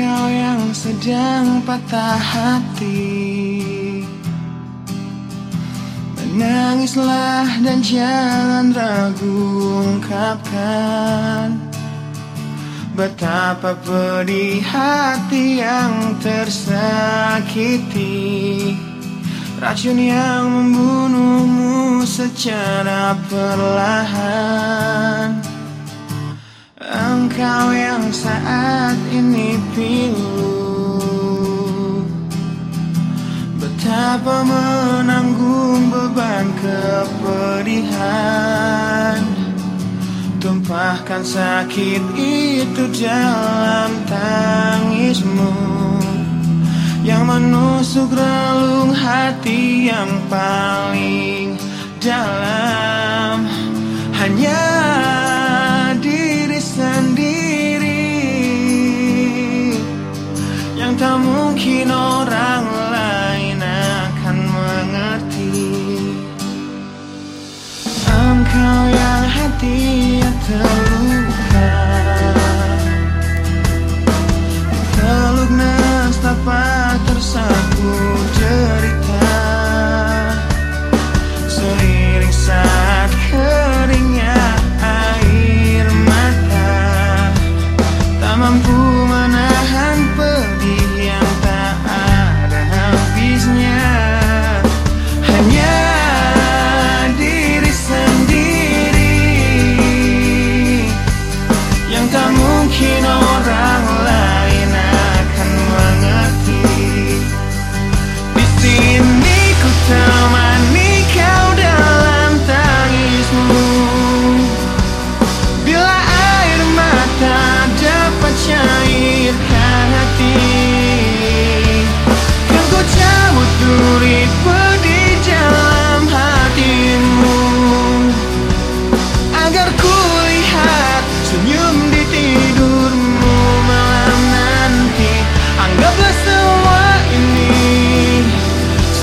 Engkau yang sedang patah hati. Menangislah dan jangan ragu ungkapkan Betapa pedih hati yang tersakiti. Racun yang membunuhmu secara perlahan Betapa menanggung beban kepedihan. Tumpahkan sakit itu dalam tangismu. Yang menusuk relung hati yang paling dalam Engkau yang hati terluka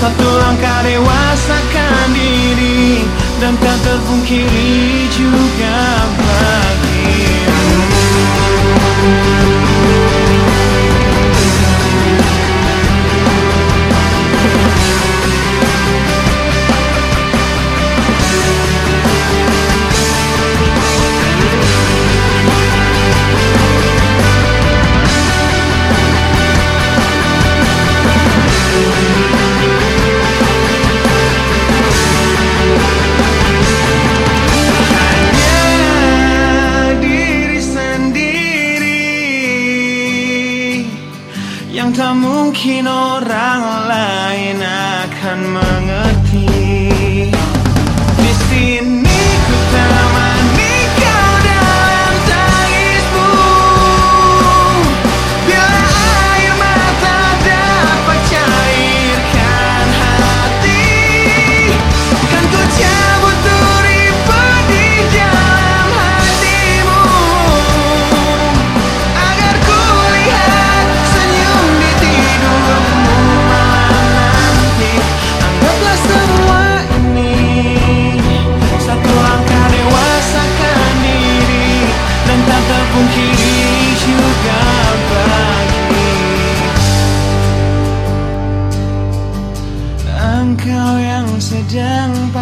Satu langkah dewasakan diri Dan tak terpungkiri juga yang tak mungkin orang lain akan mengerti.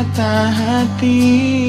Patah hati